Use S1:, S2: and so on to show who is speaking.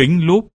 S1: kính lúp.